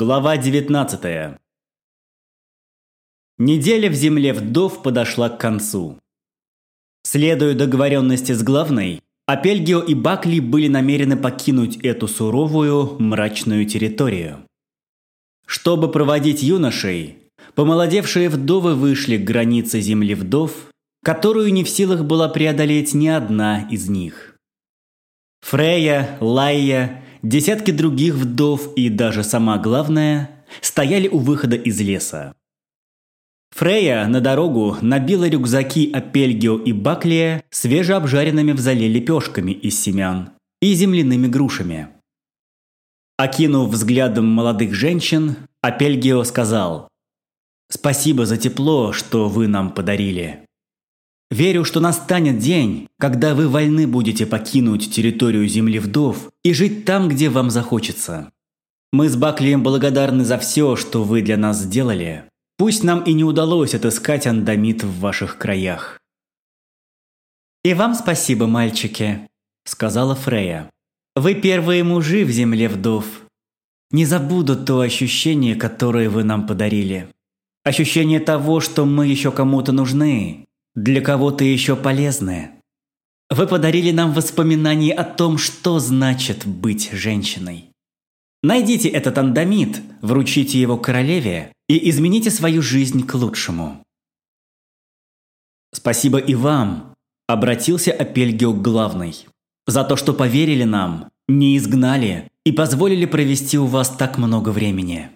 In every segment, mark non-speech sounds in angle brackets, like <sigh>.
Глава 19 Неделя в земле вдов подошла к концу. Следуя договоренности с главной, Апельгио и Бакли были намерены покинуть эту суровую, мрачную территорию. Чтобы проводить юношей, помолодевшие вдовы вышли к границе земли вдов, которую не в силах была преодолеть ни одна из них. Фрея, Лайя десятки других вдов и даже сама главная стояли у выхода из леса. Фрея на дорогу набила рюкзаки Апельгио и Баклия свежеобжаренными в зале лепешками из семян и земляными грушами. Окинув взглядом молодых женщин, Апельгио сказал «Спасибо за тепло, что вы нам подарили. Верю, что настанет день, когда вы вольны будете покинуть территорию земли вдов и жить там, где вам захочется. Мы с Баклием благодарны за все, что вы для нас сделали. Пусть нам и не удалось отыскать андамит в ваших краях. «И вам спасибо, мальчики», – сказала Фрея. «Вы первые мужи в земле вдов. Не забуду то ощущение, которое вы нам подарили. Ощущение того, что мы еще кому-то нужны, для кого-то еще полезное. Вы подарили нам воспоминания о том, что значит быть женщиной. Найдите этот андамит, вручите его королеве и измените свою жизнь к лучшему. Спасибо и вам, обратился Апельгио к главной, за то, что поверили нам, не изгнали и позволили провести у вас так много времени.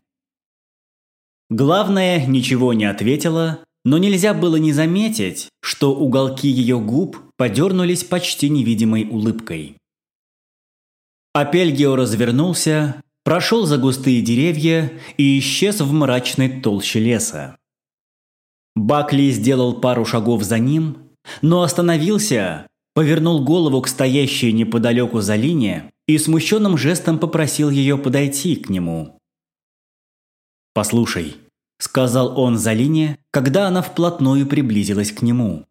Главная ничего не ответила, но нельзя было не заметить, что уголки ее губ подернулись почти невидимой улыбкой. Апельгио развернулся, прошел за густые деревья и исчез в мрачной толще леса. Бакли сделал пару шагов за ним, но остановился, повернул голову к стоящей неподалеку Залине и смущенным жестом попросил ее подойти к нему. «Послушай», сказал он Залине, когда она вплотную приблизилась к нему.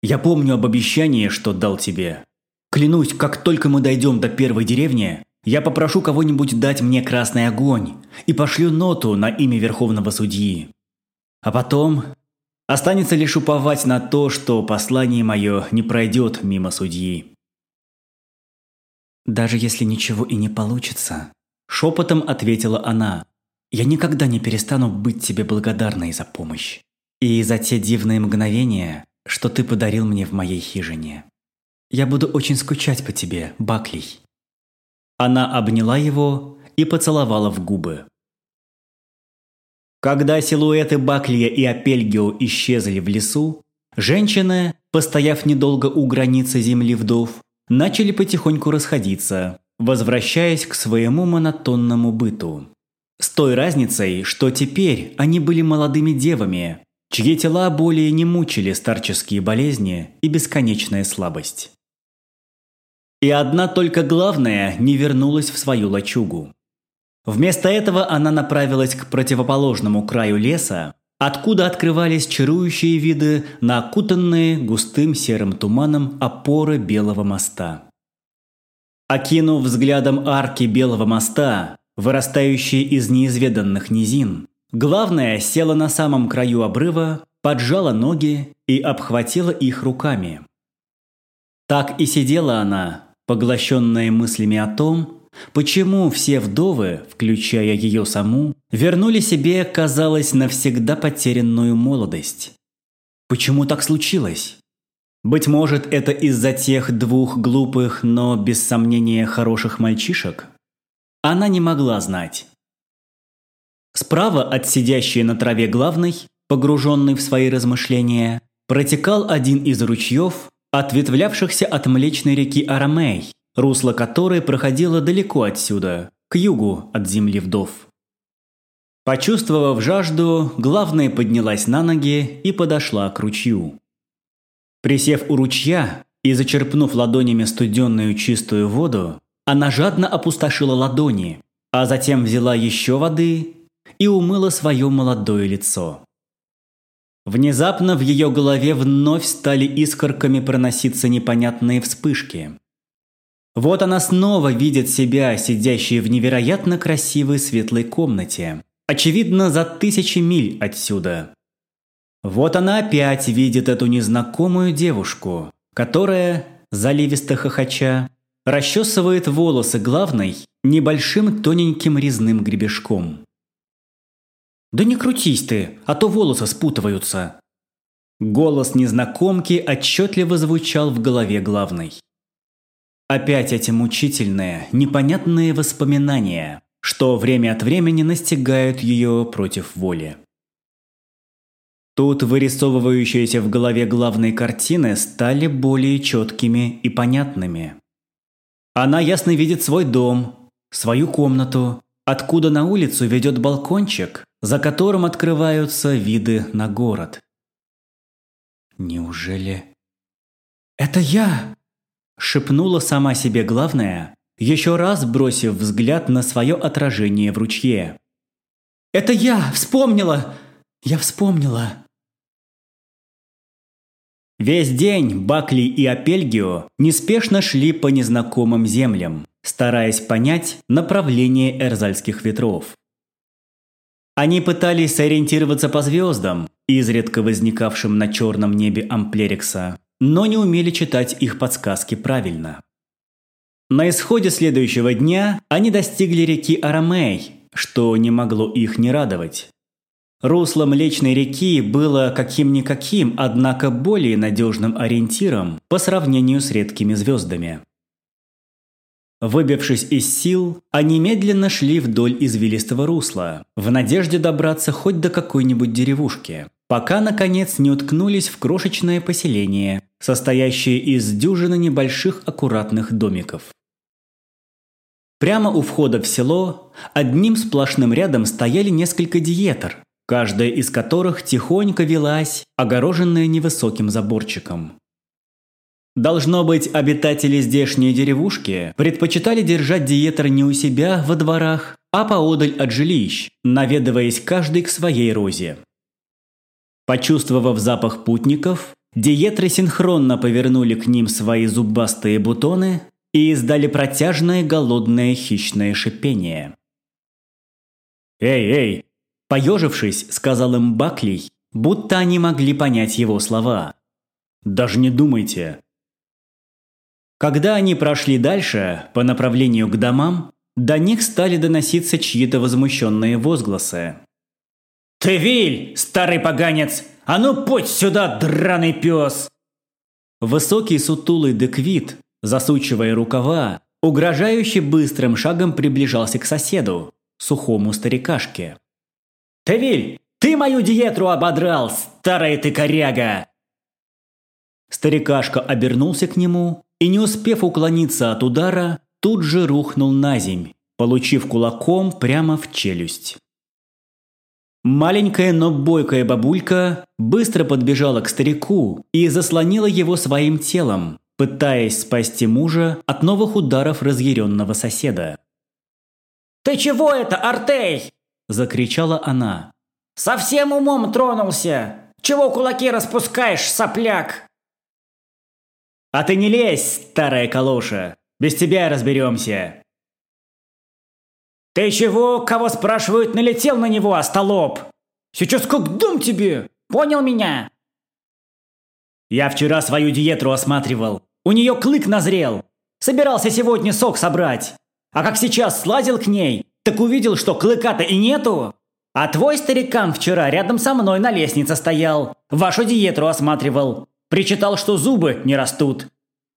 «Я помню об обещании, что дал тебе. Клянусь, как только мы дойдем до первой деревни, я попрошу кого-нибудь дать мне красный огонь и пошлю ноту на имя Верховного Судьи. А потом останется лишь уповать на то, что послание мое не пройдет мимо судьи». «Даже если ничего и не получится», – шепотом ответила она, я никогда не перестану быть тебе благодарной за помощь. И за те дивные мгновения, что ты подарил мне в моей хижине. Я буду очень скучать по тебе, Баклей». Она обняла его и поцеловала в губы. Когда силуэты Баклия и Апельгио исчезли в лесу, женщины, постояв недолго у границы земли вдов, начали потихоньку расходиться, возвращаясь к своему монотонному быту. С той разницей, что теперь они были молодыми девами, чьи тела более не мучили старческие болезни и бесконечная слабость. И одна только главная не вернулась в свою лачугу. Вместо этого она направилась к противоположному краю леса, откуда открывались чарующие виды на окутанные густым серым туманом опоры Белого моста. Окинув взглядом арки Белого моста, вырастающие из неизведанных низин. Главное села на самом краю обрыва, поджала ноги и обхватила их руками. Так и сидела она, поглощенная мыслями о том, почему все вдовы, включая ее саму, вернули себе, казалось, навсегда потерянную молодость. Почему так случилось? Быть может, это из-за тех двух глупых, но без сомнения хороших мальчишек? Она не могла знать. Справа от сидящей на траве главной, погруженной в свои размышления, протекал один из ручьев, ответвлявшихся от Млечной реки Арамей, русло которой проходило далеко отсюда, к югу от земли вдов. Почувствовав жажду, главная поднялась на ноги и подошла к ручью. Присев у ручья и зачерпнув ладонями студенную чистую воду, она жадно опустошила ладони, а затем взяла еще воды и умыла свое молодое лицо. Внезапно в ее голове вновь стали искорками проноситься непонятные вспышки. Вот она снова видит себя, сидящей в невероятно красивой светлой комнате. Очевидно, за тысячи миль отсюда. Вот она опять видит эту незнакомую девушку, которая, заливисто хохоча, расчесывает волосы главной небольшим тоненьким резным гребешком. «Да не крутись ты, а то волосы спутываются!» Голос незнакомки отчетливо звучал в голове главной. Опять эти мучительные, непонятные воспоминания, что время от времени настигают ее против воли. Тут вырисовывающиеся в голове главной картины стали более четкими и понятными. Она ясно видит свой дом, свою комнату, откуда на улицу ведет балкончик, за которым открываются виды на город. Неужели... «Это я!» Шепнула сама себе главная, еще раз бросив взгляд на свое отражение в ручье. «Это я! Вспомнила! Я вспомнила!» Весь день Бакли и Апельгио неспешно шли по незнакомым землям, стараясь понять направление эрзальских ветров. Они пытались сориентироваться по звездам, изредка возникавшим на черном небе Амплерикса, но не умели читать их подсказки правильно. На исходе следующего дня они достигли реки Арамей, что не могло их не радовать. Русло Млечной реки было каким-никаким, однако более надежным ориентиром по сравнению с редкими звездами. Выбившись из сил, они медленно шли вдоль извилистого русла, в надежде добраться хоть до какой-нибудь деревушки, пока, наконец, не уткнулись в крошечное поселение, состоящее из дюжины небольших аккуратных домиков. Прямо у входа в село одним сплошным рядом стояли несколько диетр, каждая из которых тихонько велась, огороженная невысоким заборчиком. Должно быть, обитатели здешней деревушки предпочитали держать диетр не у себя во дворах, а поодаль от жилищ, наведываясь каждый к своей розе. Почувствовав запах путников, диетры синхронно повернули к ним свои зубастые бутоны и издали протяжное голодное хищное шипение. «Эй, эй!» – поежившись, сказал им Баклей, будто они могли понять его слова. «Даже не думайте!» Когда они прошли дальше, по направлению к домам, до них стали доноситься чьи-то возмущенные возгласы. «Ты виль, старый поганец! А ну путь сюда, драный пес!» Высокий сутулый деквит, засучивая рукава, угрожающе быстрым шагом приближался к соседу, сухому старикашке. «Тевиль, ты мою диетру ободрал, старая ты коряга!» Старикашка обернулся к нему и, не успев уклониться от удара, тут же рухнул на земь, получив кулаком прямо в челюсть. Маленькая, но бойкая бабулька быстро подбежала к старику и заслонила его своим телом, пытаясь спасти мужа от новых ударов разъяренного соседа. «Ты чего это, Артей?» – закричала она. «Совсем умом тронулся! Чего кулаки распускаешь, сопляк?» «А ты не лезь, старая калоша! Без тебя разберемся!» «Ты чего, кого спрашивают, налетел на него, остолоп? Сейчас как дом тебе! Понял меня?» Я вчера свою диетру осматривал. У нее клык назрел. Собирался сегодня сок собрать. А как сейчас слазил к ней, так увидел, что клыка-то и нету. А твой старикан вчера рядом со мной на лестнице стоял. Вашу диетру осматривал. Причитал, что зубы не растут.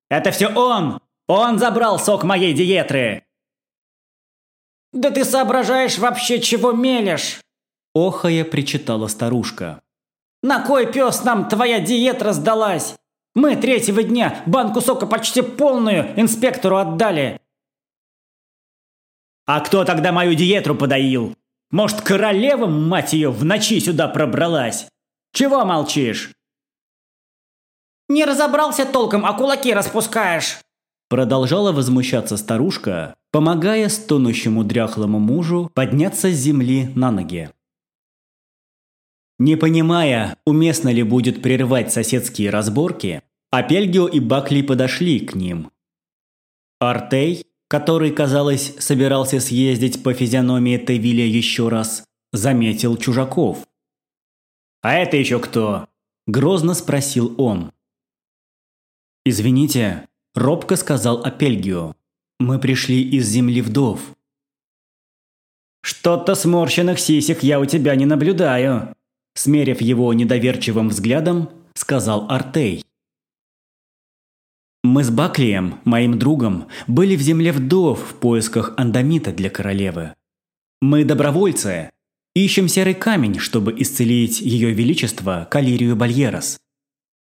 Это все он! Он забрал сок моей диетры!» «Да ты соображаешь вообще, чего мелешь?» Охая причитала старушка. На кой пес нам твоя диета раздалась? Мы третьего дня банку сока почти полную инспектору отдали. А кто тогда мою диетру подоил? Может, королева, мать ее, в ночи сюда пробралась? Чего молчишь? Не разобрался толком, а кулаки распускаешь. Продолжала возмущаться старушка, помогая стонущему дряхлому мужу подняться с земли на ноги. Не понимая, уместно ли будет прервать соседские разборки, Апельгио и Бакли подошли к ним. Артей, который, казалось, собирался съездить по физиономии Тевиля еще раз, заметил чужаков. «А это еще кто?» – грозно спросил он. «Извините», – робко сказал Апельгио. «Мы пришли из земли вдов». «Что-то сморщенных сисек я у тебя не наблюдаю», – смерив его недоверчивым взглядом, сказал Артей. Мы с Баклием, моим другом, были в земле вдов в поисках андамита для королевы. Мы добровольцы, ищем серый камень, чтобы исцелить ее величество Калирию Бальерос.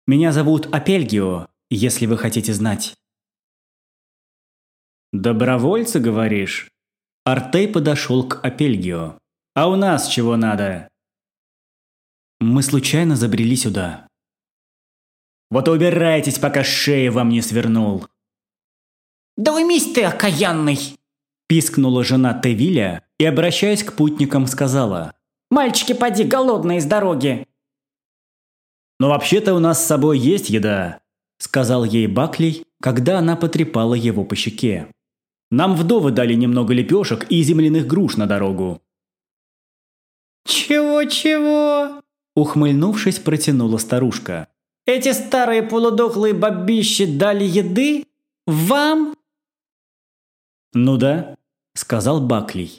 Меня зовут Апельгио, если вы хотите знать. «Добровольцы, говоришь?» Артей подошел к Апельгио. «А у нас чего надо?» Мы случайно забрели сюда. Вот убирайтесь, пока шею вам не свернул. «Да уймись ты, окаянный!» Пискнула жена Тевиля и, обращаясь к путникам, сказала. «Мальчики, поди, голодные с дороги!» «Но вообще-то у нас с собой есть еда», – сказал ей Баклей, когда она потрепала его по щеке. «Нам вдовы дали немного лепешек и земляных груш на дорогу». «Чего-чего?» – ухмыльнувшись, протянула старушка. Эти старые полудохлые бабищи дали еды? Вам?» «Ну да», – сказал Баклей.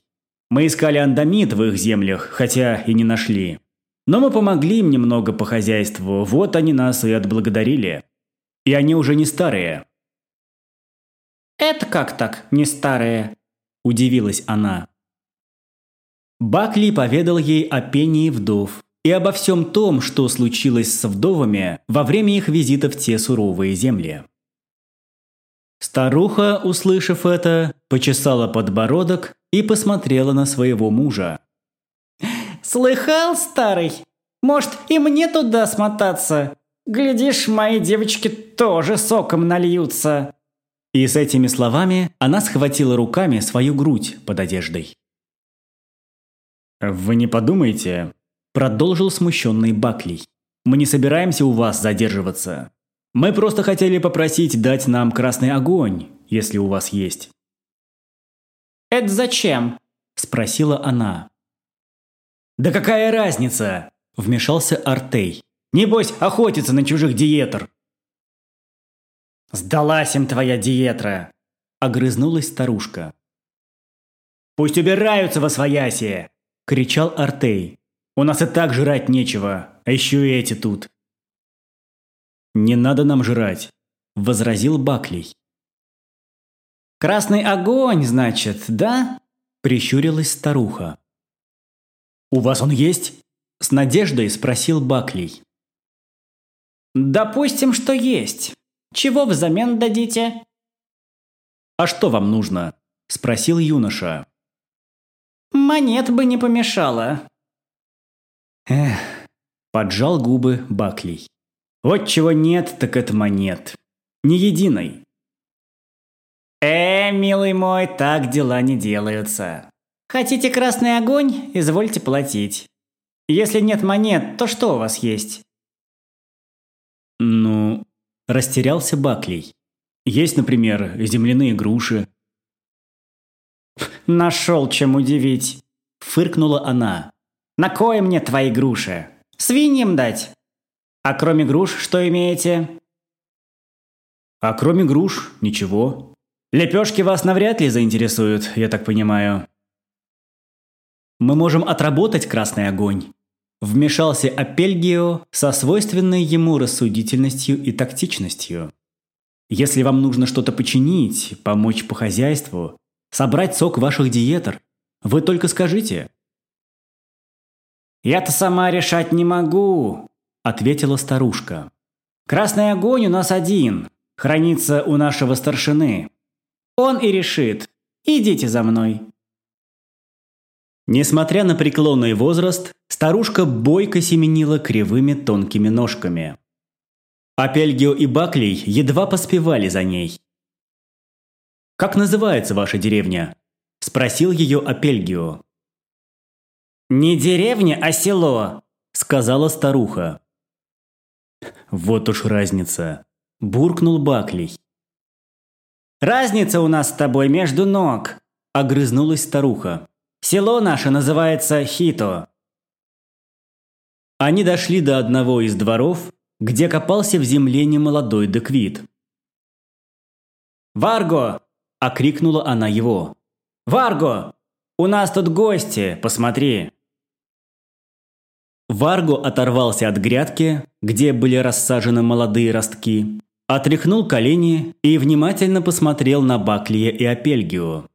«Мы искали андамит в их землях, хотя и не нашли. Но мы помогли им немного по хозяйству, вот они нас и отблагодарили. И они уже не старые». «Это как так, не старые?» – удивилась она. Бакли поведал ей о пении вдов, и обо всем том, что случилось с вдовами во время их визита в те суровые земли. Старуха, услышав это, почесала подбородок и посмотрела на своего мужа. «Слыхал, старый? Может, и мне туда смотаться? Глядишь, мои девочки тоже соком нальются». И с этими словами она схватила руками свою грудь под одеждой. «Вы не подумайте, Продолжил смущенный Баклей. «Мы не собираемся у вас задерживаться. Мы просто хотели попросить дать нам красный огонь, если у вас есть». «Это зачем?» – спросила она. «Да какая разница?» – вмешался Артей. «Небось, охотится на чужих диетр». «Сдалась им твоя диетра!» – огрызнулась старушка. «Пусть убираются во своясие!» – кричал Артей. У нас и так жрать нечего, а еще и эти тут». «Не надо нам жрать», – возразил Баклей. «Красный огонь, значит, да?» – прищурилась старуха. «У вас он есть?» – с надеждой спросил Баклей. «Допустим, что есть. Чего взамен дадите?» «А что вам нужно?» – спросил юноша. «Монет бы не помешало», Эх, поджал губы Баклей. Вот чего нет, так это монет. Ни единой. Э, милый мой, так дела не делаются. Хотите красный огонь? Извольте платить. Если нет монет, то что у вас есть? Ну, растерялся Баклей. Есть, например, земляные груши. Нашел чем удивить. Фыркнула она. На кое мне твои груши? Свиньям дать? А кроме груш что имеете? А кроме груш ничего. Лепешки вас навряд ли заинтересуют, я так понимаю. Мы можем отработать красный огонь. Вмешался Апельгио со свойственной ему рассудительностью и тактичностью. Если вам нужно что-то починить, помочь по хозяйству, собрать сок ваших диетер, вы только скажите. «Я-то сама решать не могу», – ответила старушка. «Красный огонь у нас один, хранится у нашего старшины. Он и решит. Идите за мной». Несмотря на преклонный возраст, старушка бойко семенила кривыми тонкими ножками. Апельгио и Баклей едва поспевали за ней. «Как называется ваша деревня?» – спросил ее Апельгио. «Не деревня, а село», – сказала старуха. «Вот уж разница», – буркнул Баклей. «Разница у нас с тобой между ног», – огрызнулась старуха. «Село наше называется Хито». Они дошли до одного из дворов, где копался в земле немолодой Деквит. «Варго!» – окрикнула она его. «Варго! У нас тут гости, посмотри!» Варго оторвался от грядки, где были рассажены молодые ростки, отряхнул колени и внимательно посмотрел на Баклия и Апельгио.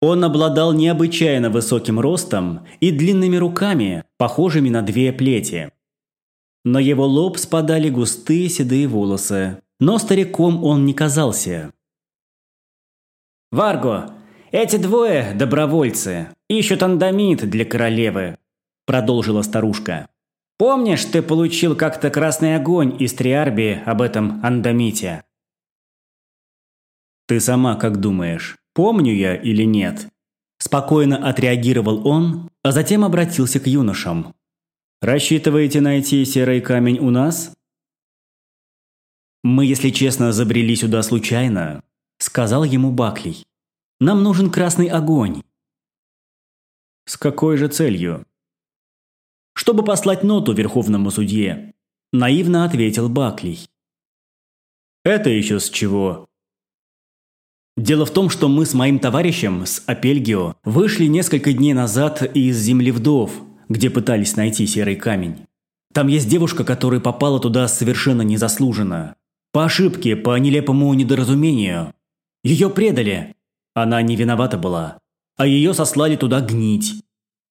Он обладал необычайно высоким ростом и длинными руками, похожими на две плети. На его лоб спадали густые седые волосы, но стариком он не казался. «Варго, эти двое – добровольцы, ищут андамит для королевы», – продолжила старушка. «Помнишь, ты получил как-то красный огонь из Триарби об этом андамите?» «Ты сама как думаешь, помню я или нет?» Спокойно отреагировал он, а затем обратился к юношам. «Рассчитываете найти серый камень у нас?» «Мы, если честно, забрели сюда случайно», – сказал ему Баклей. «Нам нужен красный огонь». «С какой же целью?» «Чтобы послать ноту верховному судье», – наивно ответил Баклей. «Это еще с чего?» Дело в том, что мы с моим товарищем, с Апельгио, вышли несколько дней назад из земли вдов, где пытались найти серый камень. Там есть девушка, которая попала туда совершенно незаслуженно. По ошибке, по нелепому недоразумению. Ее предали. Она не виновата была. А ее сослали туда гнить.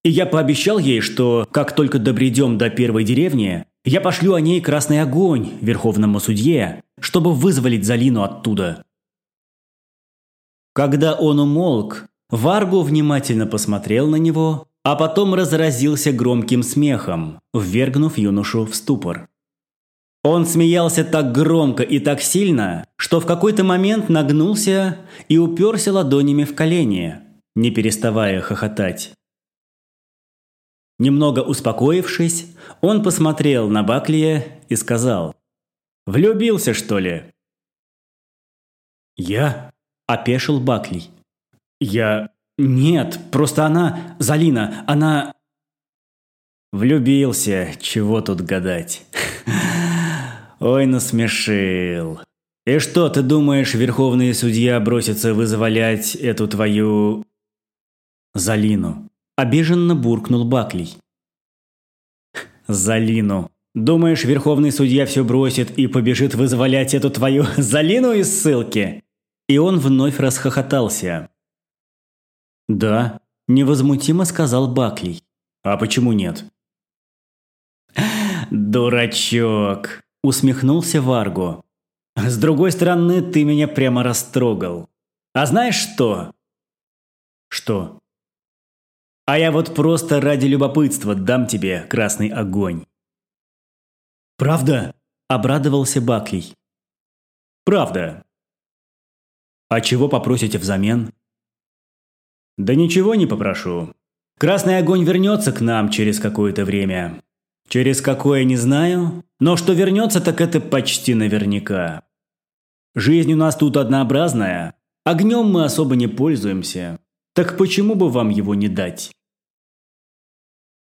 И я пообещал ей, что как только добредем до первой деревни, я пошлю о ней красный огонь верховному судье, чтобы вызволить Залину оттуда. Когда он умолк, Варгу внимательно посмотрел на него, а потом разразился громким смехом, ввергнув юношу в ступор. Он смеялся так громко и так сильно, что в какой-то момент нагнулся и уперся ладонями в колени, не переставая хохотать. Немного успокоившись, он посмотрел на Баклия и сказал «Влюбился, что ли?» «Я?» – опешил Баклий. «Я... Нет, просто она... Залина, она...» «Влюбился, чего тут гадать?» <laughs> Ой, насмешил. И что, ты думаешь, верховный судья бросится вызволять эту твою... Залину? Обиженно буркнул Баклей. Залину. Думаешь, верховный судья все бросит и побежит вызволять эту твою <laughs> Залину из ссылки? И он вновь расхохотался. Да, невозмутимо сказал Баклей. А почему нет? Дурачок, Усмехнулся Варго. «С другой стороны, ты меня прямо растрогал. А знаешь что?» «Что?» «А я вот просто ради любопытства дам тебе красный огонь». «Правда?» – обрадовался Баклей. «Правда». «А чего попросите взамен?» «Да ничего не попрошу. Красный огонь вернется к нам через какое-то время. Через какое не знаю, но что вернется, так это почти наверняка. Жизнь у нас тут однообразная, огнем мы особо не пользуемся. Так почему бы вам его не дать?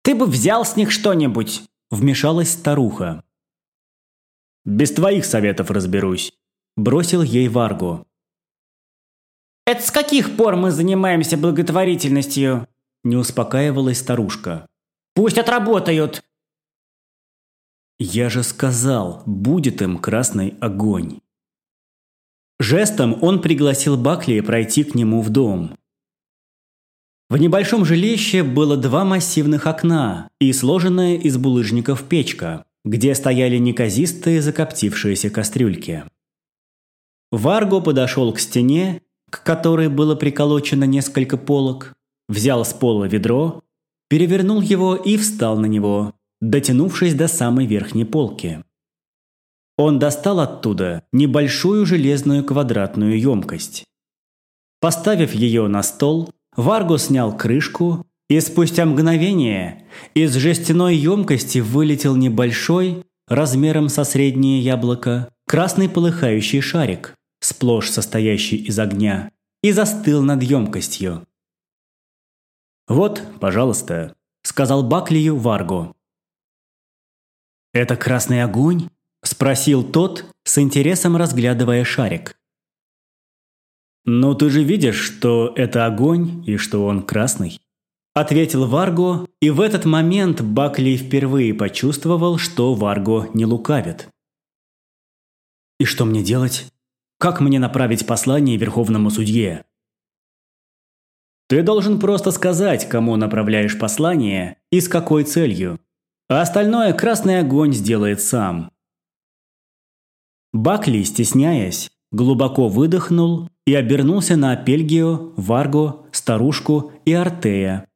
«Ты бы взял с них что-нибудь!» – вмешалась старуха. «Без твоих советов разберусь», – бросил ей Варгу. «Это с каких пор мы занимаемся благотворительностью?» – не успокаивалась старушка. «Пусть отработают! Я же сказал, будет им красный огонь. Жестом он пригласил Бакли пройти к нему в дом. В небольшом жилище было два массивных окна и сложенная из булыжников печка, где стояли неказистые закоптившиеся кастрюльки. Варго подошел к стене, к которой было приколочено несколько полок, взял с пола ведро, перевернул его и встал на него, дотянувшись до самой верхней полки. Он достал оттуда небольшую железную квадратную емкость. Поставив ее на стол, Варго снял крышку, и спустя мгновение из жестяной емкости вылетел небольшой, размером со среднее яблоко, красный полыхающий шарик сплошь состоящий из огня, и застыл над емкостью. «Вот, пожалуйста», – сказал Баклию Варго. «Это красный огонь?» – спросил тот, с интересом разглядывая шарик. «Ну ты же видишь, что это огонь и что он красный», – ответил Варго, и в этот момент Бакли впервые почувствовал, что Варго не лукавит. «И что мне делать? Как мне направить послание Верховному судье?» «Ты должен просто сказать, кому направляешь послание и с какой целью. А остальное красный огонь сделает сам». Бакли, стесняясь, глубоко выдохнул и обернулся на Апельгио, Варго, старушку и Артея.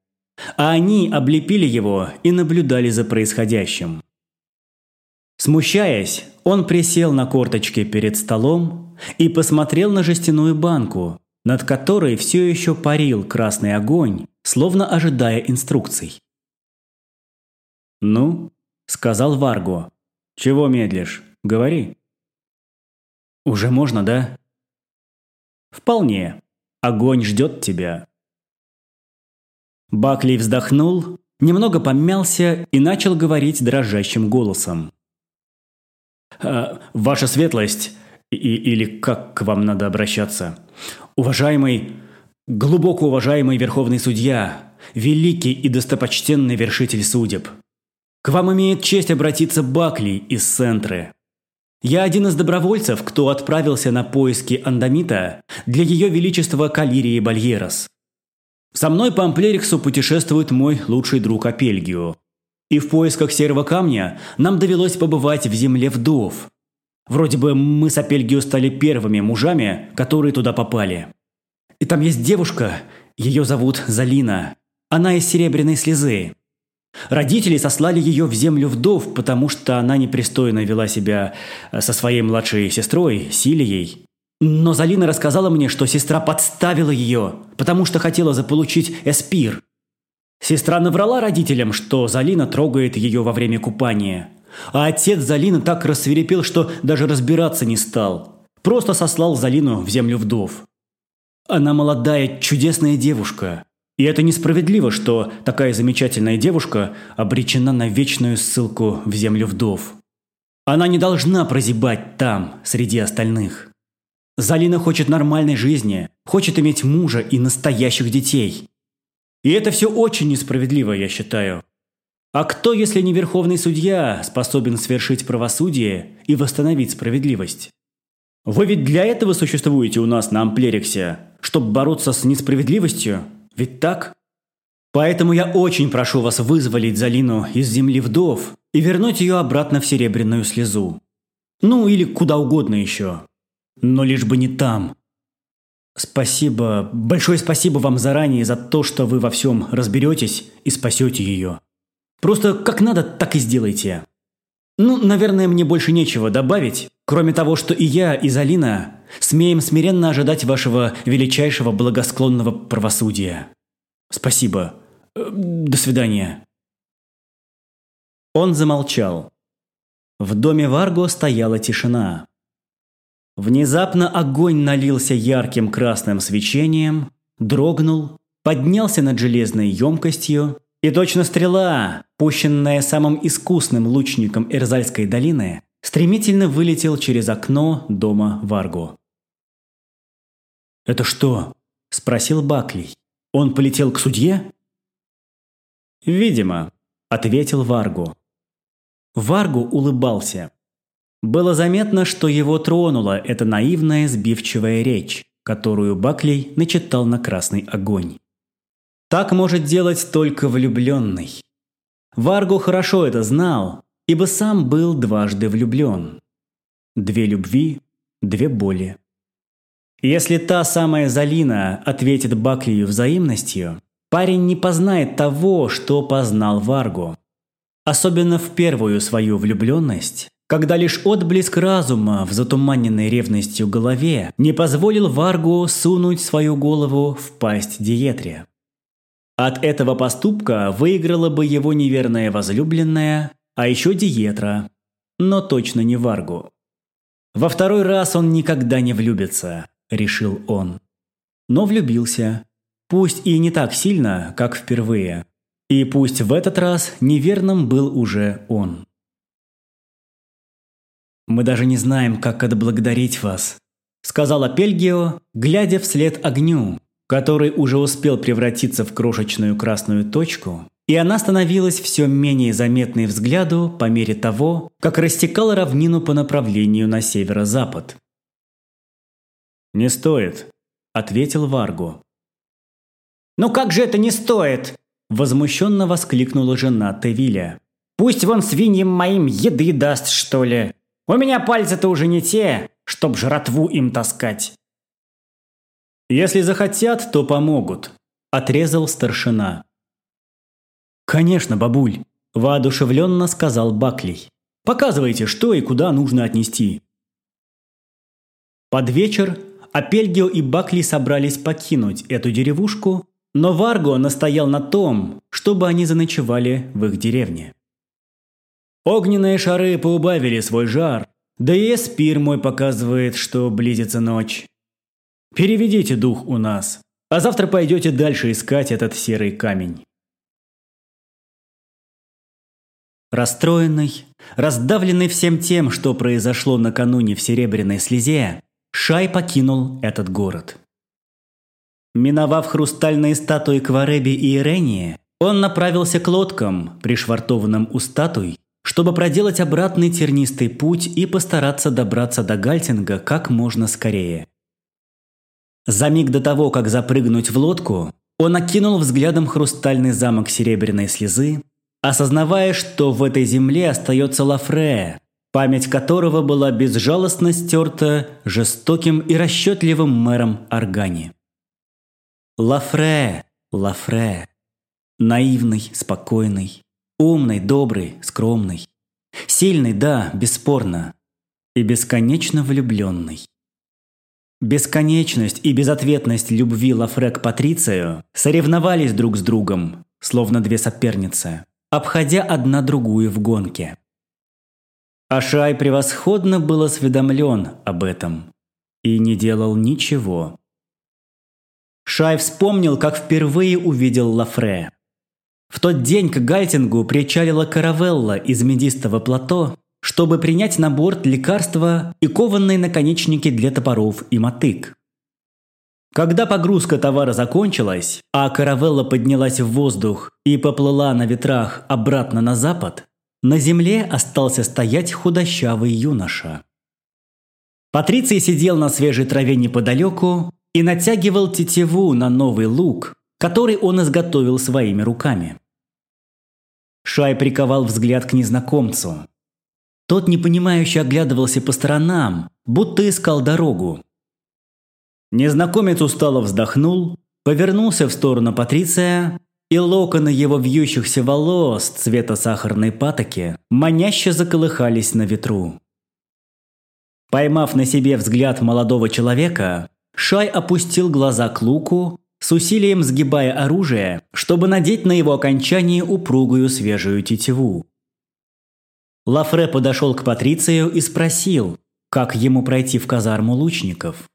А они облепили его и наблюдали за происходящим. Смущаясь, он присел на корточки перед столом и посмотрел на жестяную банку, над которой все еще парил красный огонь, словно ожидая инструкций. «Ну?» – сказал Варго. «Чего медлишь? Говори». «Уже можно, да?» «Вполне. Огонь ждет тебя». Бакли вздохнул, немного помялся и начал говорить дрожащим голосом. «А, «Ваша светлость, и, или как к вам надо обращаться? Уважаемый, глубоко уважаемый верховный судья, великий и достопочтенный вершитель судеб, к вам имеет честь обратиться Бакли из Центры. Я один из добровольцев, кто отправился на поиски Андамита для ее величества Калирии Бальерос. Со мной по Амплериксу путешествует мой лучший друг Апельгио. И в поисках серого камня нам довелось побывать в земле вдов. Вроде бы мы с Апельгио стали первыми мужами, которые туда попали. И там есть девушка, ее зовут Залина. Она из Серебряной Слезы. Родители сослали ее в землю вдов, потому что она непристойно вела себя э, со своей младшей сестрой, Силией. Но Залина рассказала мне, что сестра подставила ее, потому что хотела заполучить эспир. Сестра наврала родителям, что Залина трогает ее во время купания. А отец Залины так рассверепел, что даже разбираться не стал. Просто сослал Залину в землю вдов. Она молодая, чудесная девушка. И это несправедливо, что такая замечательная девушка обречена на вечную ссылку в землю вдов. Она не должна прозябать там, среди остальных. Залина хочет нормальной жизни, хочет иметь мужа и настоящих детей. И это все очень несправедливо, я считаю. А кто, если не верховный судья, способен свершить правосудие и восстановить справедливость? Вы ведь для этого существуете у нас на Амплериксе, чтобы бороться с несправедливостью? Ведь так? Поэтому я очень прошу вас вызволить Залину из земли вдов и вернуть ее обратно в серебряную слезу. Ну, или куда угодно еще. Но лишь бы не там. Спасибо, большое спасибо вам заранее за то, что вы во всем разберетесь и спасете ее. Просто как надо, так и сделайте. Ну, наверное, мне больше нечего добавить, кроме того, что и я, и Залина смеем смиренно ожидать вашего величайшего благосклонного правосудия. Спасибо. Э, до свидания. Он замолчал. В доме Варго стояла тишина. Внезапно огонь налился ярким красным свечением, дрогнул, поднялся над железной емкостью и точно стрела, пущенная самым искусным лучником Эрзальской долины, стремительно вылетел через окно дома Варго. «Это что?» – спросил Баклей. «Он полетел к судье?» «Видимо», – ответил Варгу. Варгу улыбался. Было заметно, что его тронула эта наивная сбивчивая речь, которую Баклей начитал на красный огонь. Так может делать только влюбленный. Варгу хорошо это знал, ибо сам был дважды влюблен. Две любви, две боли. Если та самая Залина ответит Баклию взаимностью, парень не познает того, что познал Варгу. Особенно в первую свою влюбленность, когда лишь отблеск разума в затуманенной ревностью голове не позволил Варгу сунуть свою голову в пасть Диетре. От этого поступка выиграла бы его неверная возлюбленная, а еще Диетра, но точно не Варгу. Во второй раз он никогда не влюбится, решил он. Но влюбился. Пусть и не так сильно, как впервые. И пусть в этот раз неверным был уже он. «Мы даже не знаем, как отблагодарить вас», – сказала Пельгио, глядя вслед огню, который уже успел превратиться в крошечную красную точку, и она становилась все менее заметной взгляду по мере того, как растекала равнину по направлению на северо-запад. «Не стоит», – ответил Варгу. «Ну как же это не стоит?» – возмущенно воскликнула жена Тевиля. «Пусть вон свиньям моим еды даст, что ли. У меня пальцы-то уже не те, чтоб жратву им таскать». «Если захотят, то помогут», – отрезал старшина. «Конечно, бабуль», – воодушевленно сказал Баклей. «Показывайте, что и куда нужно отнести». Под вечер Апельгио и Бакли собрались покинуть эту деревушку, но Варго настоял на том, чтобы они заночевали в их деревне. Огненные шары поубавили свой жар, да и Эспир мой показывает, что близится ночь. Переведите дух у нас, а завтра пойдете дальше искать этот серый камень. Расстроенный, раздавленный всем тем, что произошло накануне в Серебряной Слезе, Шай покинул этот город. Миновав хрустальные статуи Квареби и Ирении, он направился к лодкам, пришвартованным у статуй, чтобы проделать обратный тернистый путь и постараться добраться до Гальтинга как можно скорее. За миг до того, как запрыгнуть в лодку, он окинул взглядом хрустальный замок Серебряной Слезы осознавая, что в этой земле остается Лафре, память которого была безжалостно стерта жестоким и расчетливым мэром Органи. Лафре, Лафре. Наивный, спокойный, умный, добрый, скромный. Сильный, да, бесспорно. И бесконечно влюбленный. Бесконечность и безответность любви Лафре к Патрицию соревновались друг с другом, словно две соперницы обходя одна другую в гонке. Ашай превосходно был осведомлен об этом и не делал ничего. Шай вспомнил, как впервые увидел Лафре. В тот день к Гальтингу причалила каравелла из медистого плато, чтобы принять на борт лекарства и кованные наконечники для топоров и мотык. Когда погрузка товара закончилась, а каравелла поднялась в воздух и поплыла на ветрах обратно на запад, на земле остался стоять худощавый юноша. Патриций сидел на свежей траве неподалеку и натягивал тетиву на новый лук, который он изготовил своими руками. Шай приковал взгляд к незнакомцу. Тот непонимающе оглядывался по сторонам, будто искал дорогу, Незнакомец устало вздохнул, повернулся в сторону Патриция, и локоны его вьющихся волос цвета сахарной патоки маняще заколыхались на ветру. Поймав на себе взгляд молодого человека, Шай опустил глаза к луку, с усилием сгибая оружие, чтобы надеть на его окончании упругую свежую тетиву. Лафре подошел к Патрицию и спросил, как ему пройти в казарму лучников.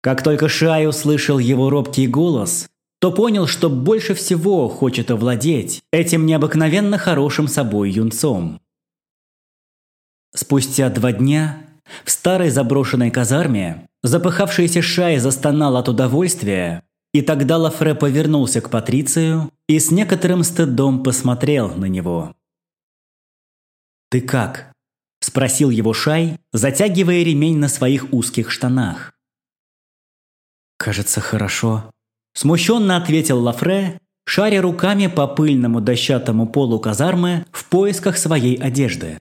Как только Шай услышал его робкий голос, то понял, что больше всего хочет овладеть этим необыкновенно хорошим собой юнцом. Спустя два дня в старой заброшенной казарме запыхавшийся Шай застонал от удовольствия, и тогда Лафре повернулся к Патрицию и с некоторым стыдом посмотрел на него. «Ты как?» – спросил его Шай, затягивая ремень на своих узких штанах. «Кажется, хорошо», – смущенно ответил Лафре, шаря руками по пыльному дощатому полу казармы в поисках своей одежды.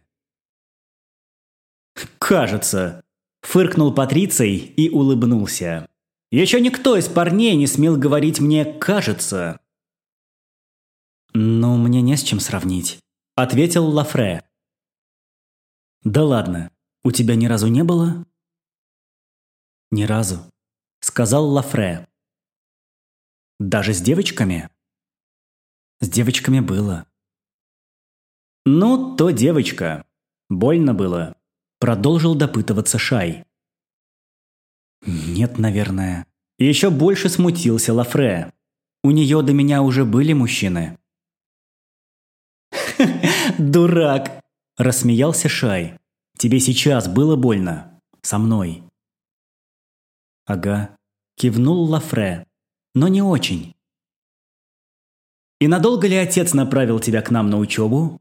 «Кажется», – фыркнул Патриций и улыбнулся. «Еще никто из парней не смел говорить мне «кажется». «Ну, мне не с чем сравнить», – ответил Лафре. «Да ладно, у тебя ни разу не было?» «Ни разу», сказал Лафре. Даже с девочками? С девочками было. Ну, то девочка. Больно было. Продолжил допытываться Шай. Нет, наверное. Еще больше смутился Лафре. У нее до меня уже были мужчины. <laughs> «Дурак!» – рассмеялся Шай. «Тебе сейчас было больно? Со мной?» «Ага», – кивнул Лафре. «Но не очень». «И надолго ли отец направил тебя к нам на учебу?»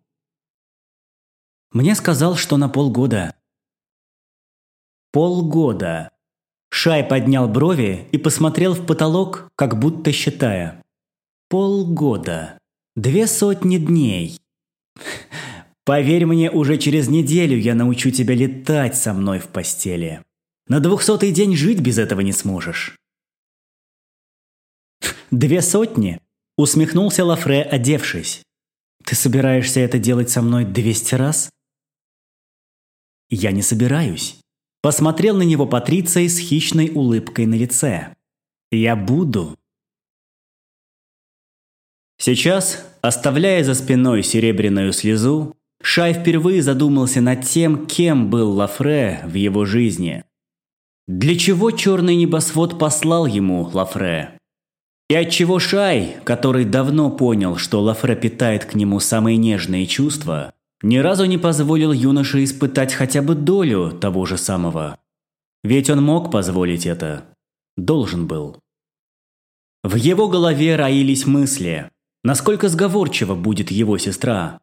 «Мне сказал, что на полгода». «Полгода», Шай поднял брови и посмотрел в потолок, как будто считая. Полгода. Две сотни дней. Поверь мне, уже через неделю я научу тебя летать со мной в постели. На двухсотый день жить без этого не сможешь. Две сотни? Усмехнулся Лафре, одевшись. Ты собираешься это делать со мной двести раз? Я не собираюсь. Посмотрел на него Патриций с хищной улыбкой на лице. «Я буду». Сейчас, оставляя за спиной серебряную слезу, Шай впервые задумался над тем, кем был Лафре в его жизни. Для чего черный небосвод послал ему Лафре? И отчего Шай, который давно понял, что Лафре питает к нему самые нежные чувства, ни разу не позволил юноше испытать хотя бы долю того же самого. Ведь он мог позволить это. Должен был. В его голове роились мысли, насколько сговорчива будет его сестра.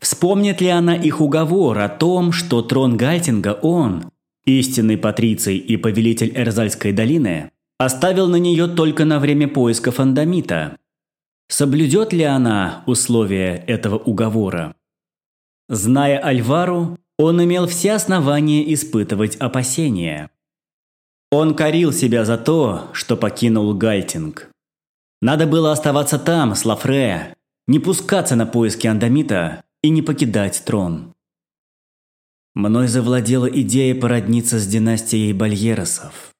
Вспомнит ли она их уговор о том, что трон Гальтинга он, истинный патриций и повелитель Эрзальской долины, оставил на нее только на время поиска фандамита? Соблюдет ли она условия этого уговора? Зная Альвару, он имел все основания испытывать опасения. Он корил себя за то, что покинул Гальтинг. Надо было оставаться там, с Лафре, не пускаться на поиски Андамита и не покидать трон. Мной завладела идея породниться с династией Бальеросов.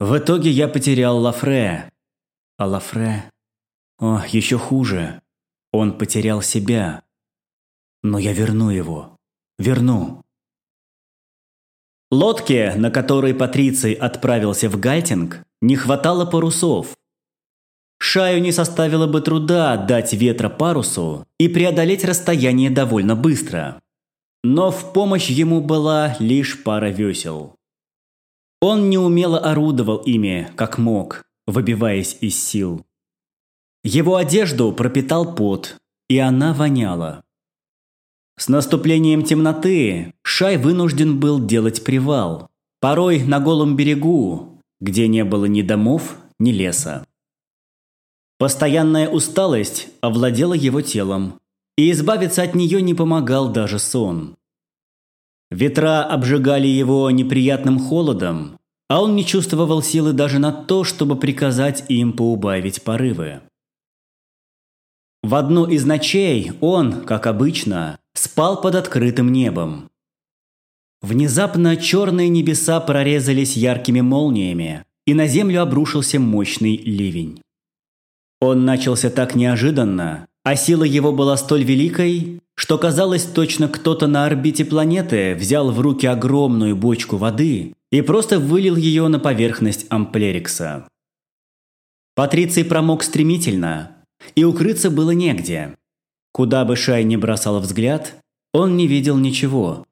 В итоге я потерял Лафре. А Лафре... О, еще хуже. Он потерял себя. Но я верну его. Верну. Лодке, на которой Патриций отправился в Гальтинг, не хватало парусов. Шаю не составило бы труда дать ветра парусу и преодолеть расстояние довольно быстро. Но в помощь ему была лишь пара весел. Он неумело орудовал ими, как мог, выбиваясь из сил. Его одежду пропитал пот, и она воняла. С наступлением темноты Шай вынужден был делать привал, порой на голом берегу, где не было ни домов, ни леса. Постоянная усталость овладела его телом, и избавиться от нее не помогал даже сон. Ветра обжигали его неприятным холодом, а он не чувствовал силы даже на то, чтобы приказать им поубавить порывы. В одну из ночей он, как обычно, спал под открытым небом. Внезапно черные небеса прорезались яркими молниями, и на землю обрушился мощный ливень. Он начался так неожиданно, а сила его была столь великой, что казалось точно кто-то на орбите планеты взял в руки огромную бочку воды и просто вылил ее на поверхность Амплерикса. Патриций промок стремительно, и укрыться было негде. Куда бы Шай ни бросал взгляд, он не видел ничего.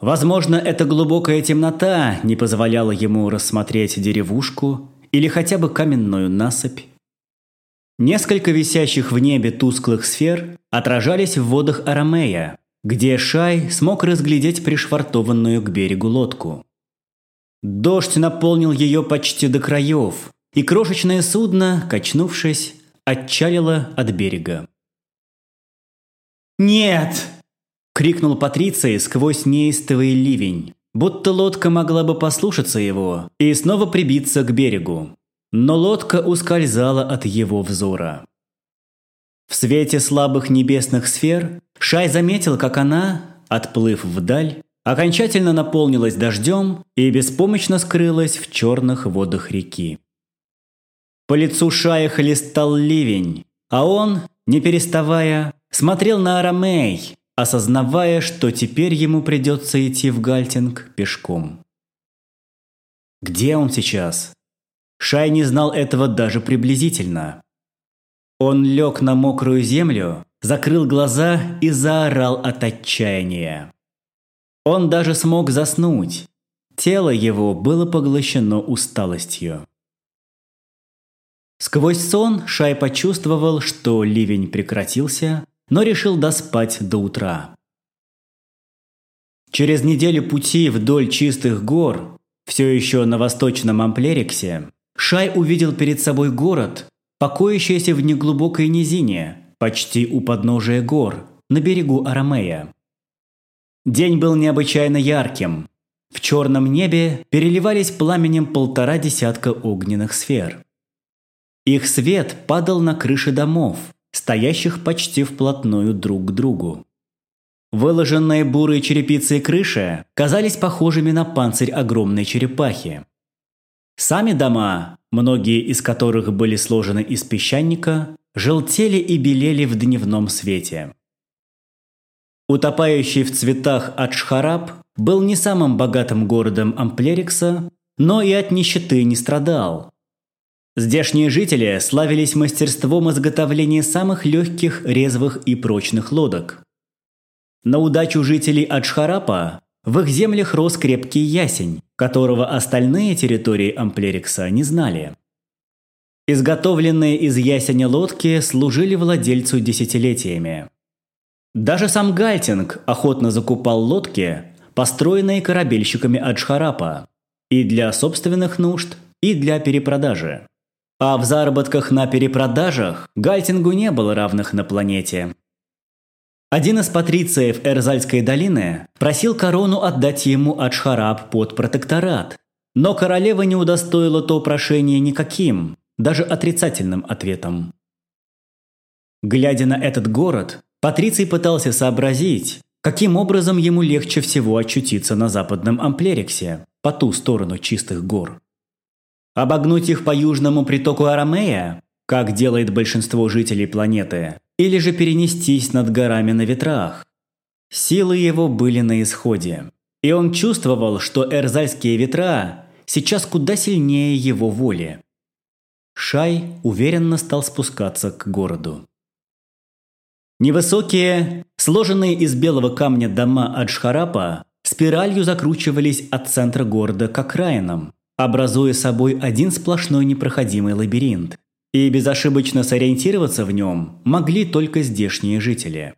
Возможно, эта глубокая темнота не позволяла ему рассмотреть деревушку или хотя бы каменную насыпь. Несколько висящих в небе тусклых сфер отражались в водах Арамея, где Шай смог разглядеть пришвартованную к берегу лодку. Дождь наполнил ее почти до краев, и крошечное судно, качнувшись, отчалило от берега. «Нет!» – крикнул Патриций сквозь неистовый ливень, будто лодка могла бы послушаться его и снова прибиться к берегу. Но лодка ускользала от его взора. В свете слабых небесных сфер Шай заметил, как она, отплыв вдаль, окончательно наполнилась дождем и беспомощно скрылась в черных водах реки. По лицу Шая хлестал ливень, а он, не переставая, смотрел на Арамей, осознавая, что теперь ему придется идти в Гальтинг пешком. Где он сейчас? Шай не знал этого даже приблизительно. Он лег на мокрую землю, закрыл глаза и заорал от отчаяния. Он даже смог заснуть. Тело его было поглощено усталостью. Сквозь сон Шай почувствовал, что ливень прекратился, но решил доспать до утра. Через неделю пути вдоль чистых гор, все еще на восточном Амплериксе, Шай увидел перед собой город, покоящийся в неглубокой низине, почти у подножия гор, на берегу Арамея. День был необычайно ярким. В черном небе переливались пламенем полтора десятка огненных сфер. Их свет падал на крыши домов, стоящих почти вплотную друг к другу. Выложенные бурой черепицей крыши казались похожими на панцирь огромной черепахи. Сами дома, многие из которых были сложены из песчаника, желтели и белели в дневном свете. Утопающий в цветах Аджхараб был не самым богатым городом Амплерикса, но и от нищеты не страдал. Здешние жители славились мастерством изготовления самых легких, резвых и прочных лодок. На удачу жителей Аджхарапа в их землях рос крепкий ясень, которого остальные территории Амплерикса не знали. Изготовленные из ясеня лодки служили владельцу десятилетиями. Даже сам Гальтинг охотно закупал лодки, построенные корабельщиками Аджхарапа, и для собственных нужд, и для перепродажи. А в заработках на перепродажах Гальтингу не было равных на планете. Один из патрициев Эрзальской долины просил корону отдать ему Аджхараб под протекторат, но королева не удостоила то прошение никаким, даже отрицательным ответом. Глядя на этот город, Патриций пытался сообразить, каким образом ему легче всего очутиться на западном Амплериксе, по ту сторону чистых гор. Обогнуть их по южному притоку Арамея, как делает большинство жителей планеты, или же перенестись над горами на ветрах. Силы его были на исходе, и он чувствовал, что эрзальские ветра сейчас куда сильнее его воли. Шай уверенно стал спускаться к городу. Невысокие, сложенные из белого камня дома Аджхарапа спиралью закручивались от центра города к окраинам, образуя собой один сплошной непроходимый лабиринт. И безошибочно сориентироваться в нем могли только здешние жители.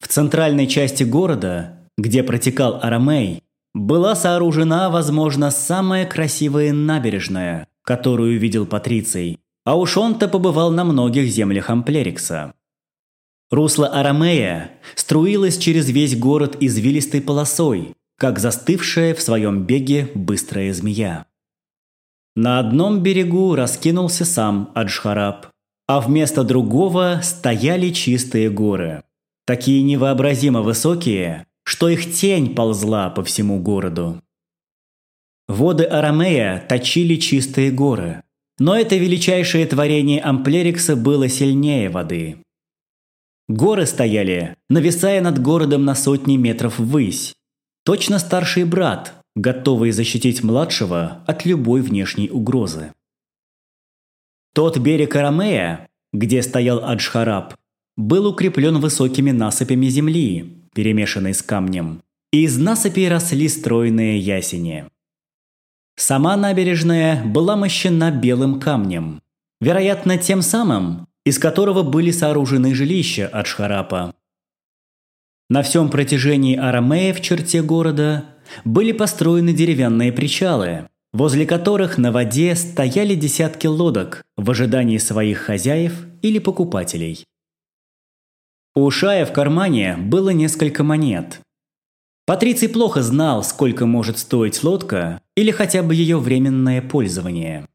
В центральной части города, где протекал Арамей, была сооружена, возможно, самая красивая набережная, которую видел Патриций, а уж он-то побывал на многих землях Амплерикса. Русло Арамея струилось через весь город извилистой полосой, как застывшая в своем беге быстрая змея. На одном берегу раскинулся сам Аджхараб, а вместо другого стояли чистые горы. Такие невообразимо высокие, что их тень ползла по всему городу. Воды Арамея точили чистые горы, но это величайшее творение Амплерикса было сильнее воды. Горы стояли, нависая над городом на сотни метров ввысь, Точно старший брат, готовый защитить младшего от любой внешней угрозы. Тот берег Арамея, где стоял Аджхараб, был укреплен высокими насыпями земли, перемешанной с камнем, и из насыпей росли стройные ясени. Сама набережная была мощена белым камнем, вероятно, тем самым, из которого были сооружены жилища Аджхарапа. На всем протяжении Арамея в черте города были построены деревянные причалы, возле которых на воде стояли десятки лодок в ожидании своих хозяев или покупателей. У Шая в кармане было несколько монет. Патриций плохо знал, сколько может стоить лодка или хотя бы ее временное пользование.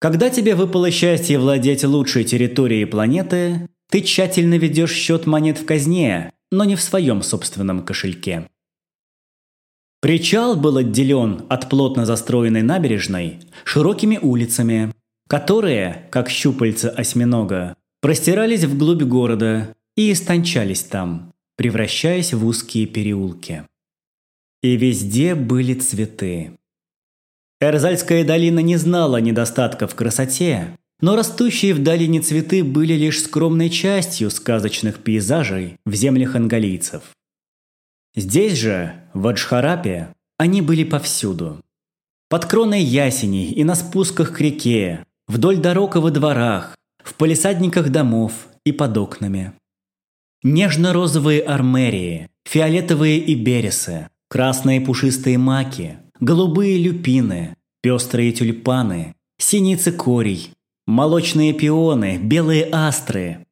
Когда тебе выпало счастье владеть лучшей территорией планеты, ты тщательно ведешь счет монет в казне но не в своем собственном кошельке. Причал был отделен от плотно застроенной набережной широкими улицами, которые, как щупальца осьминога, простирались вглубь города и истончались там, превращаясь в узкие переулки. И везде были цветы. Эрзальская долина не знала недостатка в красоте, но растущие в долине цветы были лишь скромной частью сказочных пейзажей в землях ангалийцев. Здесь же, в Аджхарапе, они были повсюду. Под кроной ясеней и на спусках к реке, вдоль дорог и во дворах, в палисадниках домов и под окнами. Нежно-розовые армерии, фиолетовые иберисы, красные пушистые маки, голубые люпины, пестрые тюльпаны, синий цикорий, молочные пионы, белые астры.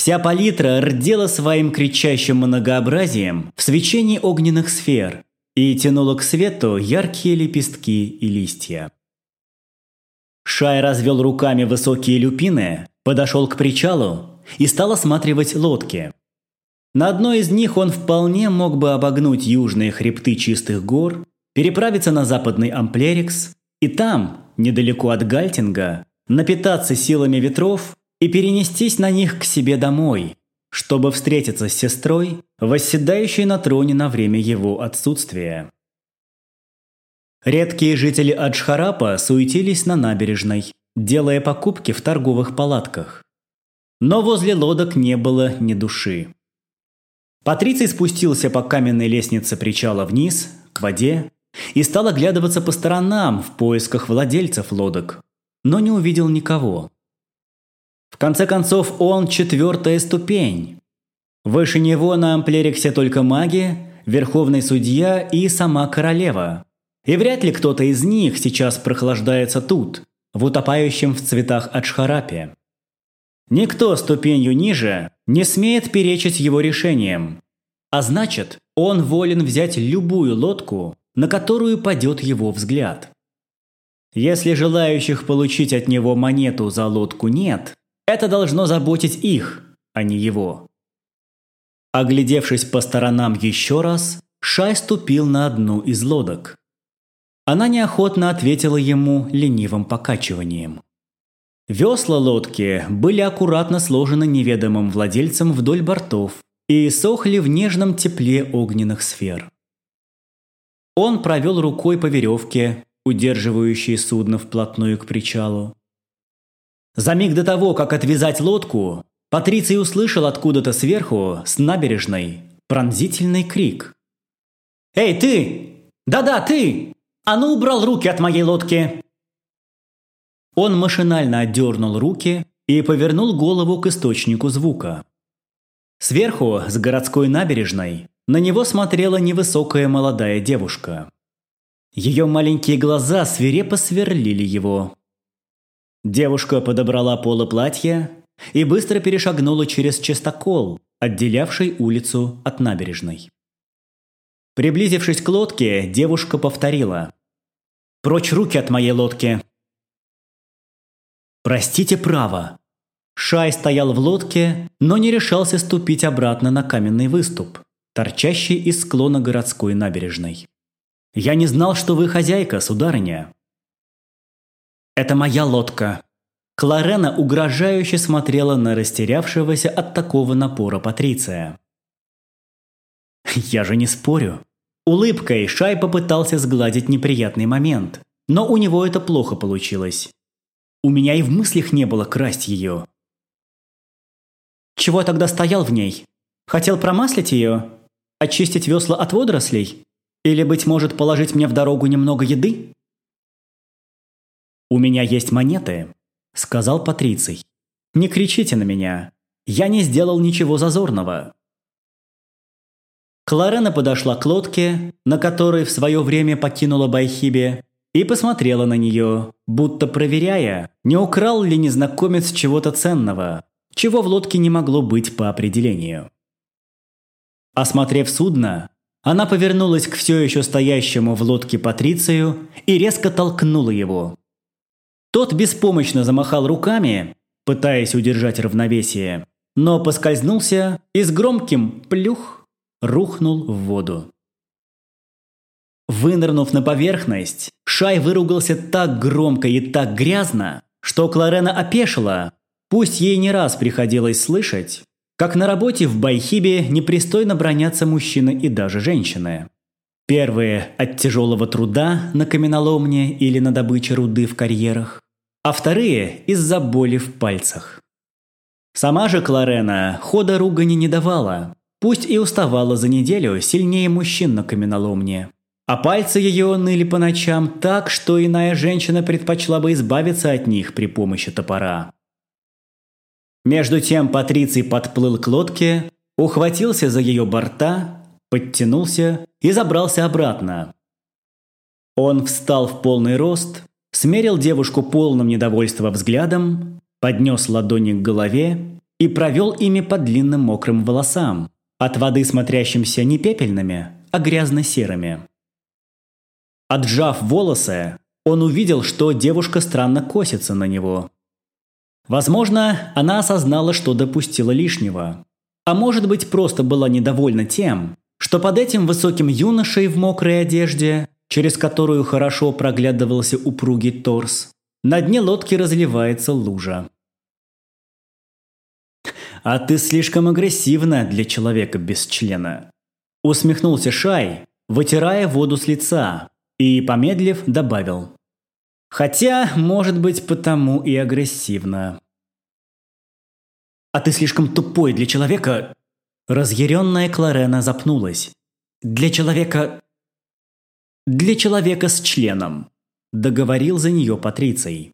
Вся палитра рдела своим кричащим многообразием в свечении огненных сфер и тянула к свету яркие лепестки и листья. Шай развел руками высокие люпины, подошел к причалу и стал осматривать лодки. На одной из них он вполне мог бы обогнуть южные хребты чистых гор, переправиться на западный Амплерикс и там, недалеко от Гальтинга, напитаться силами ветров и перенестись на них к себе домой, чтобы встретиться с сестрой, восседающей на троне на время его отсутствия. Редкие жители Аджхарапа суетились на набережной, делая покупки в торговых палатках. Но возле лодок не было ни души. Патриций спустился по каменной лестнице причала вниз, к воде, и стал оглядываться по сторонам в поисках владельцев лодок, но не увидел никого. В конце концов, он четвертая ступень. Выше него на амплериксе только маги, верховный судья и сама королева. И вряд ли кто-то из них сейчас прохлаждается тут, в утопающем в цветах Аджхарапе. Никто ступенью ниже не смеет перечить его решениям. А значит, он волен взять любую лодку, на которую падет его взгляд. Если желающих получить от него монету за лодку нет, это должно заботить их, а не его. Оглядевшись по сторонам еще раз, Шай ступил на одну из лодок. Она неохотно ответила ему ленивым покачиванием. Весла лодки были аккуратно сложены неведомым владельцем вдоль бортов и сохли в нежном тепле огненных сфер. Он провел рукой по веревке, удерживающей судно вплотную к причалу. За миг до того, как отвязать лодку, Патриций услышал откуда-то сверху, с набережной, пронзительный крик. «Эй, ты! Да-да, ты! А ну, убрал руки от моей лодки!» Он машинально отдернул руки и повернул голову к источнику звука. Сверху, с городской набережной, на него смотрела невысокая молодая девушка. Ее маленькие глаза свирепо сверлили его. Девушка подобрала поло платья и быстро перешагнула через частокол, отделявший улицу от набережной. Приблизившись к лодке, девушка повторила. «Прочь руки от моей лодки!» «Простите право!» Шай стоял в лодке, но не решался ступить обратно на каменный выступ, торчащий из склона городской набережной. «Я не знал, что вы хозяйка, сударыня!» «Это моя лодка!» Кларена угрожающе смотрела на растерявшегося от такого напора Патриция. «Я же не спорю!» Улыбкой Шай попытался сгладить неприятный момент, но у него это плохо получилось. У меня и в мыслях не было красть ее. Чего тогда стоял в ней? Хотел промаслить ее? Очистить весла от водорослей? Или, быть может, положить мне в дорогу немного еды? «У меня есть монеты», – сказал Патриций. «Не кричите на меня. Я не сделал ничего зазорного». Кларена подошла к лодке, на которой в свое время покинула Байхибе, и посмотрела на нее, будто проверяя, не украл ли незнакомец чего-то ценного, чего в лодке не могло быть по определению. Осмотрев судно, она повернулась к все еще стоящему в лодке Патрицию и резко толкнула его. Тот беспомощно замахал руками, пытаясь удержать равновесие, но поскользнулся и с громким «плюх» рухнул в воду. Вынырнув на поверхность, Шай выругался так громко и так грязно, что Кларена опешила, пусть ей не раз приходилось слышать, как на работе в Байхибе непристойно бронятся мужчины и даже женщины. Первые – от тяжелого труда на каменоломне или на добыче руды в карьерах, а вторые – из-за боли в пальцах. Сама же Кларена хода ругани не давала, пусть и уставала за неделю сильнее мужчин на каменоломне. А пальцы ее ныли по ночам так, что иная женщина предпочла бы избавиться от них при помощи топора. Между тем Патриций подплыл к лодке, ухватился за ее борта, подтянулся и забрался обратно. Он встал в полный рост, смерил девушку полным недовольства взглядом, поднес ладони к голове и провел ими по длинным мокрым волосам, от воды смотрящимся не пепельными, а грязно-серыми. Отжав волосы, он увидел, что девушка странно косится на него. Возможно, она осознала, что допустила лишнего. А может быть, просто была недовольна тем, что под этим высоким юношей в мокрой одежде, через которую хорошо проглядывался упругий торс, на дне лодки разливается лужа. «А ты слишком агрессивна для человека без члена», – усмехнулся Шай, вытирая воду с лица, и, помедлив, добавил. «Хотя, может быть, потому и агрессивно». «А ты слишком тупой для человека...» Разъяренная Кларена запнулась. «Для человека...» «Для человека с членом», – договорил за нее Патриций.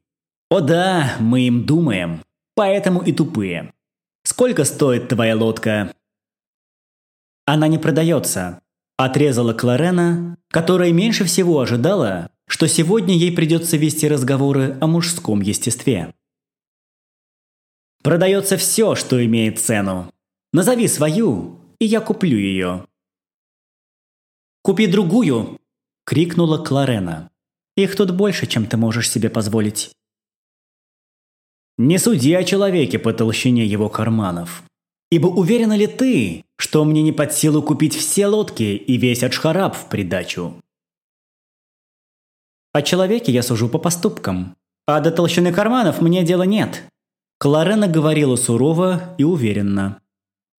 «О да, мы им думаем, поэтому и тупые. Сколько стоит твоя лодка?» «Она не продается», – отрезала Кларена, которая меньше всего ожидала, что сегодня ей придется вести разговоры о мужском естестве. «Продается все, что имеет цену. Назови свою, и я куплю ее». «Купи другую!» – крикнула Кларена. «Их тут больше, чем ты можешь себе позволить». Не суди о человеке по толщине его карманов. Ибо уверена ли ты, что мне не под силу купить все лодки и весь Аджхараб в придачу? О человеке я сужу по поступкам, а до толщины карманов мне дела нет. Кларена говорила сурово и уверенно.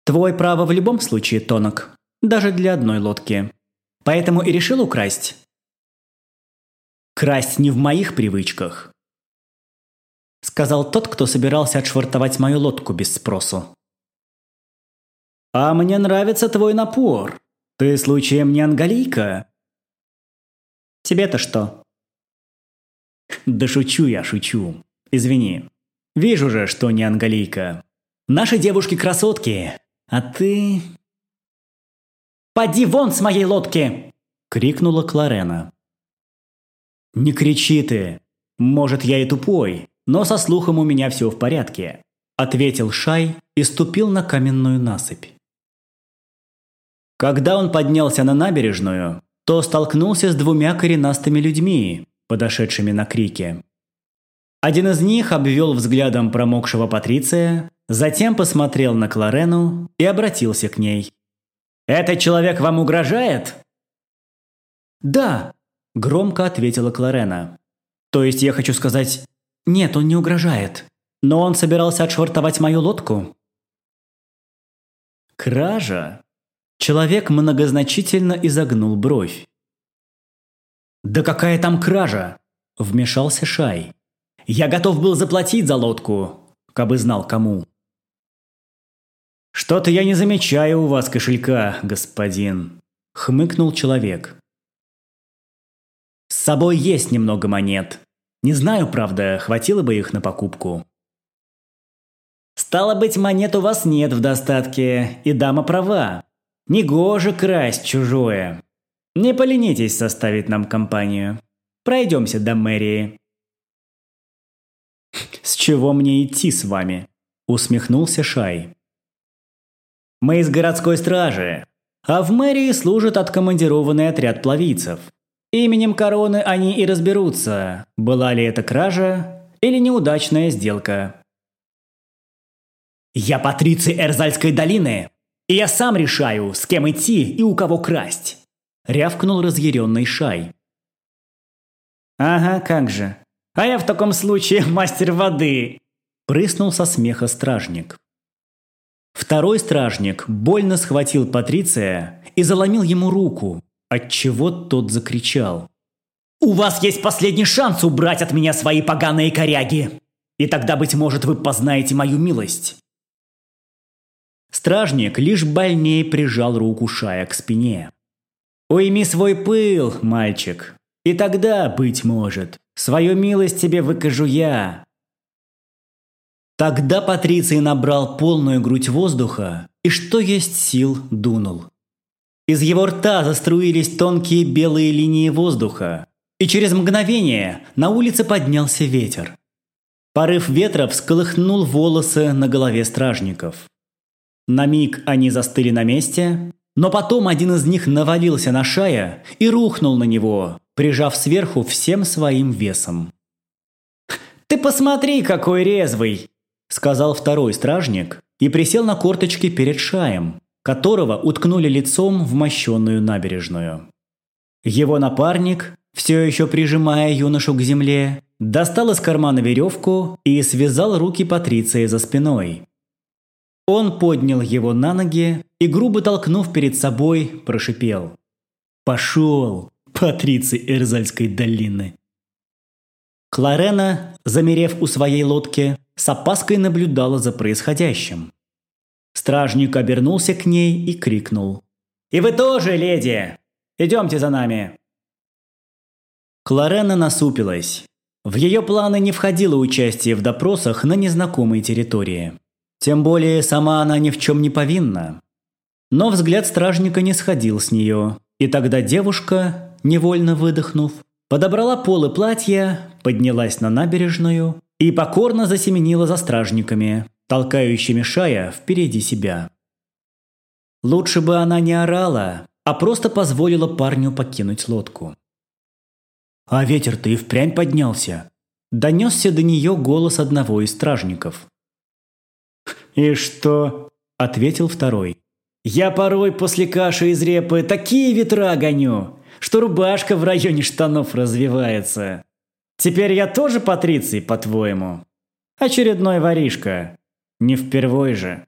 Твой право в любом случае тонок, даже для одной лодки. Поэтому и решил украсть. Красть не в моих привычках. Сказал тот, кто собирался отшвартовать мою лодку без спросу. «А мне нравится твой напор. Ты случаем не ангалийка?» «Тебе-то что?» «Да шучу я, шучу. Извини. Вижу же, что не ангалийка. Наши девушки-красотки, а ты...» «Поди вон с моей лодки!» – крикнула Кларена. «Не кричи ты. Может, я и тупой, но со слухом у меня все в порядке», – ответил Шай и ступил на каменную насыпь. Когда он поднялся на набережную, то столкнулся с двумя коренастыми людьми, подошедшими на крики. Один из них обвел взглядом промокшего Патриция, затем посмотрел на Кларену и обратился к ней. «Этот человек вам угрожает?» «Да», – громко ответила Кларена. «То есть я хочу сказать, нет, он не угрожает. Но он собирался отшвартовать мою лодку. Кража? Человек многозначительно изогнул бровь. «Да какая там кража?» – вмешался Шай. «Я готов был заплатить за лодку, кабы знал кому». «Что-то я не замечаю у вас кошелька, господин», – хмыкнул человек. «С собой есть немного монет. Не знаю, правда, хватило бы их на покупку. Стало быть, монет у вас нет в достатке, и дама права. Негоже красть чужое. Не поленитесь составить нам компанию. Пройдемся до мэрии. «С чего мне идти с вами?» – усмехнулся Шай. «Мы из городской стражи, а в мэрии служит откомандированный отряд плавийцев. Именем короны они и разберутся, была ли это кража или неудачная сделка. «Я патриций Эрзальской долины, и я сам решаю, с кем идти и у кого красть!» – рявкнул разъяренный Шай. «Ага, как же. А я в таком случае <laughs> мастер воды!» – прыснул со смеха стражник. Второй стражник больно схватил Патриция и заломил ему руку, отчего тот закричал. «У вас есть последний шанс убрать от меня свои поганые коряги, и тогда, быть может, вы познаете мою милость». Стражник лишь больнее прижал руку Шая к спине. «Уйми свой пыл, мальчик, и тогда, быть может, свою милость тебе выкажу я». Тогда Патриций набрал полную грудь воздуха и, что есть сил, дунул. Из его рта заструились тонкие белые линии воздуха, и через мгновение на улице поднялся ветер. Порыв ветра всколыхнул волосы на голове стражников. На миг они застыли на месте, но потом один из них навалился на Шая и рухнул на него, прижав сверху всем своим весом. «Ты посмотри, какой резвый!» – сказал второй стражник и присел на корточки перед Шаем, которого уткнули лицом в мощенную набережную. Его напарник, все еще прижимая юношу к земле, достал из кармана веревку и связал руки Патриции за спиной. Он поднял его на ноги и, грубо толкнув перед собой, прошипел. «Пошел, Патриций Эрзальской долины!» Кларена, замерев у своей лодки, с опаской наблюдала за происходящим. Стражник обернулся к ней и крикнул. «И вы тоже, леди! Идемте за нами!» Кларена насупилась. В ее планы не входило участие в допросах на незнакомой территории. Тем более сама она ни в чем не повинна. Но взгляд стражника не сходил с нее, и тогда девушка, невольно выдохнув, подобрала полы платья, поднялась на набережную и покорно засеменила за стражниками, толкающими Шая впереди себя. Лучше бы она не орала, а просто позволила парню покинуть лодку. «А ветер-то и впрямь поднялся!» Донесся до нее голос одного из стражников. «И что?» – ответил второй. «Я порой после каши из репы такие ветра гоню, что рубашка в районе штанов развивается. Теперь я тоже Патриций, по-твоему? Очередной воришка. Не впервой же».